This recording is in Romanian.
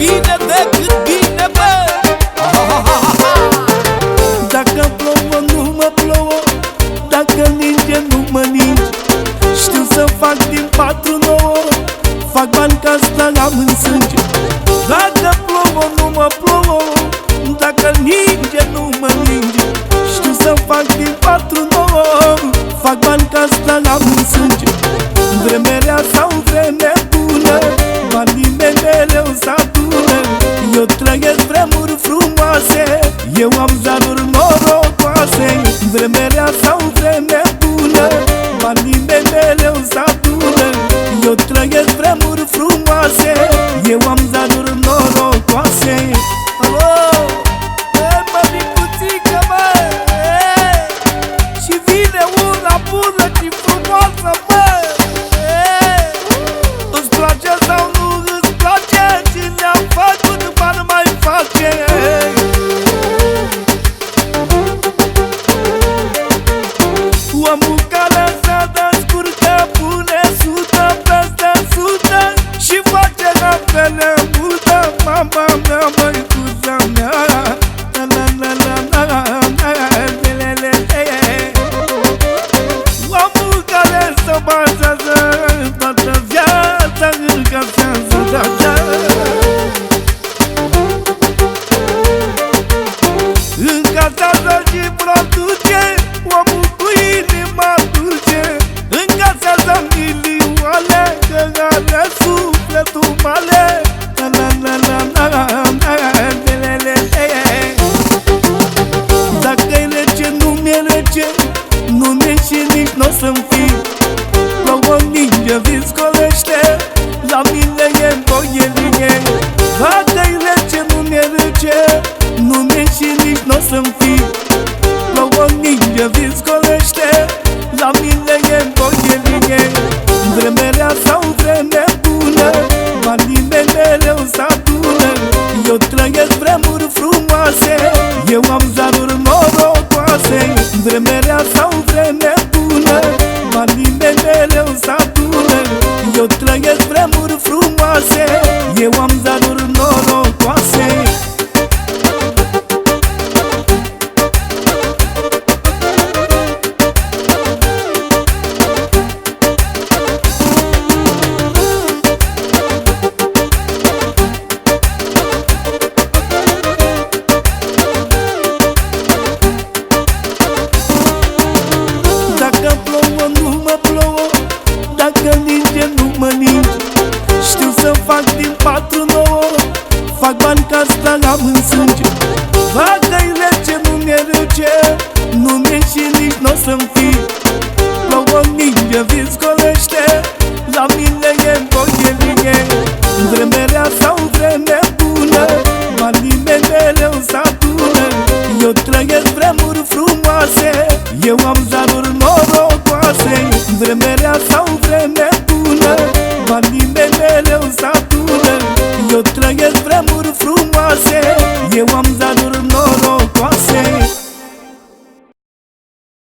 bine decât bine, bă. Dacă plouă, nu mă plouă Dacă ninge, nu mă ninge. Știu să fac din patru nouă Fac bani ca asta l-am în sânge Dacă plouă, nu mă plouă Dacă ninge, nu mă ninge. Știu să fac din patru nouă Fac bani ca asta l-am în sânge Vreme rea sau vreme bună Banii mereu s-a eu trăiesc vremuri frumoase Eu am zaruri norocoase. Vreme rea sau vreme bună Banii mei mereu s-adună. Eu trăiesc vremuri frumoase Eu am la la la la le, le, le, le. Dacă e rece, nu mi-e rece Nu mi-e și nici n-o să-mi fie Vremea rea sau vremea bună Ma nimeni mereu să adună Eu trăiesc vremuri frumoase Eu am Bagă-i ce nu merge Nu merge nici n-o să-mi fi Plouă minge, vin scolește La mine e voie bine. Vremerea sau vreme bună Banii mei mereu s-a Eu trăiesc vremuri frumoase Eu am zaruri norocoase. Vremerea sau vreme bună Banii mei mereu s-a Eu trăiesc vremuri frumoase Eu am zaruri